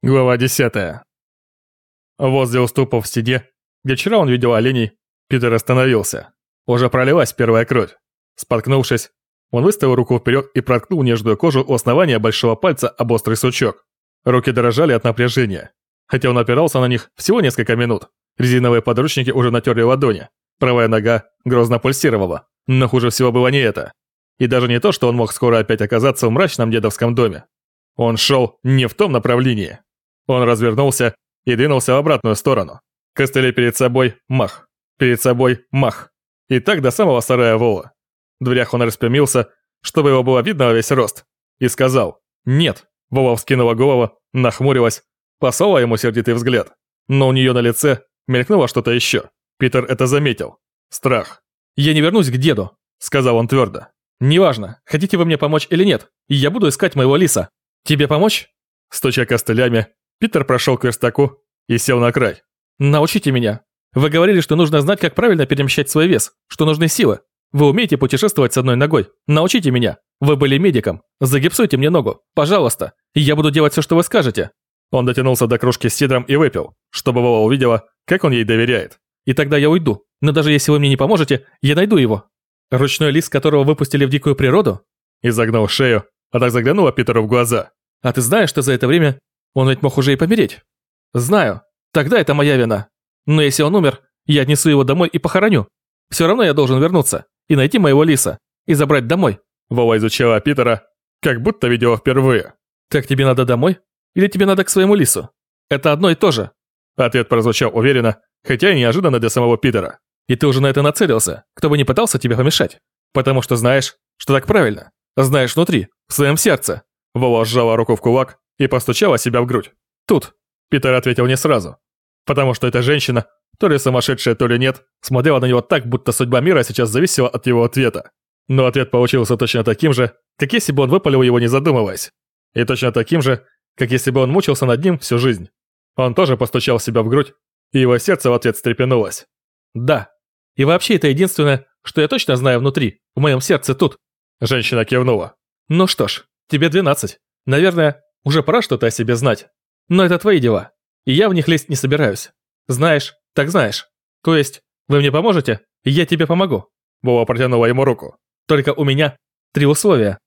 Глава 10. Возле уступов в стене, где вчера он видел оленей, Питер остановился. Уже пролилась первая кровь. Споткнувшись, он выставил руку вперед и проткнул нежную кожу у основания большого пальца об острый сучок. Руки дрожали от напряжения. Хотя он опирался на них всего несколько минут. Резиновые подручники уже натерли ладони. Правая нога грозно пульсировала. Но хуже всего было не это. И даже не то, что он мог скоро опять оказаться в мрачном дедовском доме. Он шел не в том направлении. Он развернулся и двинулся в обратную сторону. Костыли перед собой – мах. Перед собой – мах. И так до самого сарая Вола. В дверях он распрямился, чтобы его было видно весь рост. И сказал «Нет». Вова вскинула голову, нахмурилась, послала ему сердитый взгляд. Но у нее на лице мелькнуло что-то еще. Питер это заметил. Страх. «Я не вернусь к деду», — сказал он твердо. «Неважно, хотите вы мне помочь или нет, я буду искать моего лиса. Тебе помочь?» Стуча костылями, Питер прошел к верстаку и сел на край. «Научите меня. Вы говорили, что нужно знать, как правильно перемещать свой вес, что нужны силы. Вы умеете путешествовать с одной ногой. Научите меня. Вы были медиком. Загипсуйте мне ногу. Пожалуйста. Я буду делать все, что вы скажете». Он дотянулся до кружки с сидром и выпил, чтобы Вова увидела, как он ей доверяет. «И тогда я уйду. Но даже если вы мне не поможете, я найду его». «Ручной лис, которого выпустили в дикую природу?» Изогнул шею, а так заглянула Питеру в глаза. «А ты знаешь, что за это время он ведь мог уже и помереть. Знаю. Тогда это моя вина. Но если он умер, я отнесу его домой и похороню. Все равно я должен вернуться и найти моего лиса и забрать домой. Вова изучала Питера, как будто видела впервые. Так тебе надо домой? Или тебе надо к своему лису? Это одно и то же. Ответ прозвучал уверенно, хотя и неожиданно для самого Питера. И ты уже на это нацелился, кто бы не пытался тебе помешать. Потому что знаешь, что так правильно. Знаешь внутри, в своем сердце. Вова сжала руку в кулак и постучала себя в грудь. «Тут». Питер ответил не сразу. Потому что эта женщина, то ли сумасшедшая, то ли нет, смотрела на него так, будто судьба мира сейчас зависела от его ответа. Но ответ получился точно таким же, как если бы он выпалил его не задумываясь. И точно таким же, как если бы он мучился над ним всю жизнь. Он тоже постучал себя в грудь, и его сердце в ответ встрепенулось. «Да. И вообще это единственное, что я точно знаю внутри, в моем сердце тут». Женщина кивнула. «Ну что ж, тебе 12. Наверное, уже пора что-то о себе знать. Но это твои дела, и я в них лезть не собираюсь. Знаешь, так знаешь. То есть, вы мне поможете, и я тебе помогу». Вова протянула ему руку. «Только у меня три условия».